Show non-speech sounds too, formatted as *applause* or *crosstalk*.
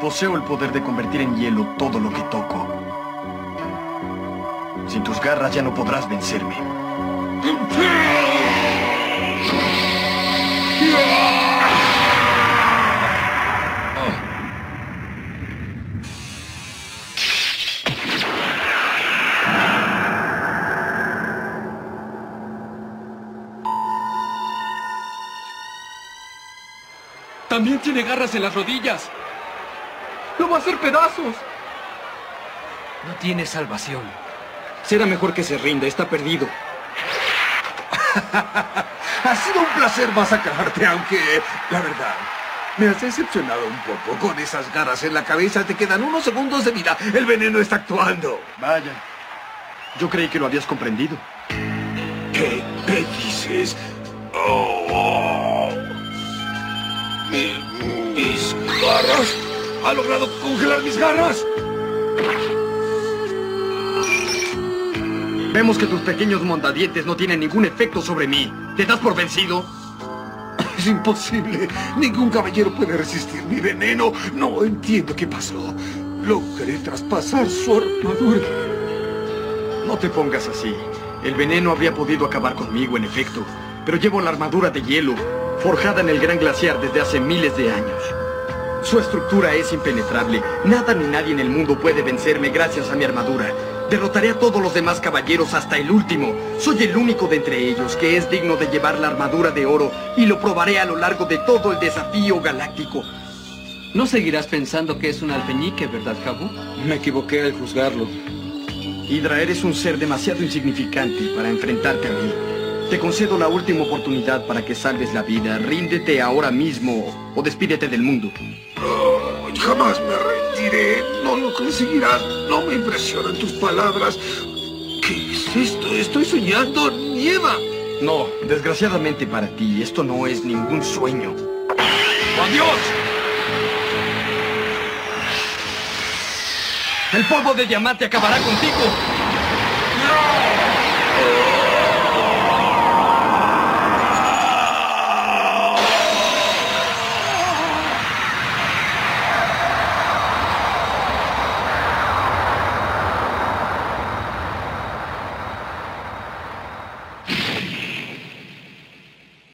Poseo el poder de convertir en hielo todo lo que toco. Sin tus garras ya no podrás vencerme. También tiene garras en las rodillas. ¡Lo va a hacer pedazos! No tiene salvación. Será mejor que se rinda, está perdido. *laughs* ha sido un placer masacrarte, aunque, la verdad, me has decepcionado un poco. Con esas garras en la cabeza te quedan unos segundos de vida. El veneno está actuando. Vaya. Yo creí que lo habías comprendido. ¿Qué, ¿Qué dices? Oh, mis garras. Ha logrado congelar mis garras. Vemos que tus pequeños mondadientes no tienen ningún efecto sobre mí. ¿Te das por vencido? Es imposible. Ningún caballero puede resistir mi veneno. No entiendo qué pasó. Logré traspasar su armadura. No te pongas así. El veneno habría podido acabar conmigo, en efecto. Pero llevo la armadura de hielo, forjada en el gran glaciar desde hace miles de años. Su estructura es impenetrable. Nada ni nadie en el mundo puede vencerme gracias a mi armadura. Derrotaré a todos los demás caballeros hasta el último. Soy el único de entre ellos que es digno de llevar la armadura de oro y lo probaré a lo largo de todo el desafío galáctico. No seguirás pensando que es un alfeñique, ¿verdad, Cabo? Me equivoqué al juzgarlo. Hydra, eres un ser demasiado insignificante para enfrentarte a mí. Te concedo la última oportunidad para que salves la vida. Ríndete ahora mismo o despídete del mundo. Jamás me rendiré. No lo conseguirás. No me impresionan tus palabras. ¿Qué es esto? Estoy soñando. Nieva. No, desgraciadamente para ti, esto no es ningún sueño. ¡Adiós! El polvo de diamante acabará contigo.